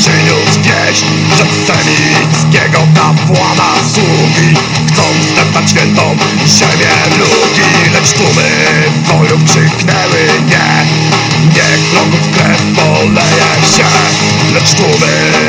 przyniósł wieść Że semickiego kapłana sługi. Chcą zdeptać świętą ziemię lugi Lecz tłumy wojów krzyknęły nie. Niech wrogów krew poleje się Lecz tłumy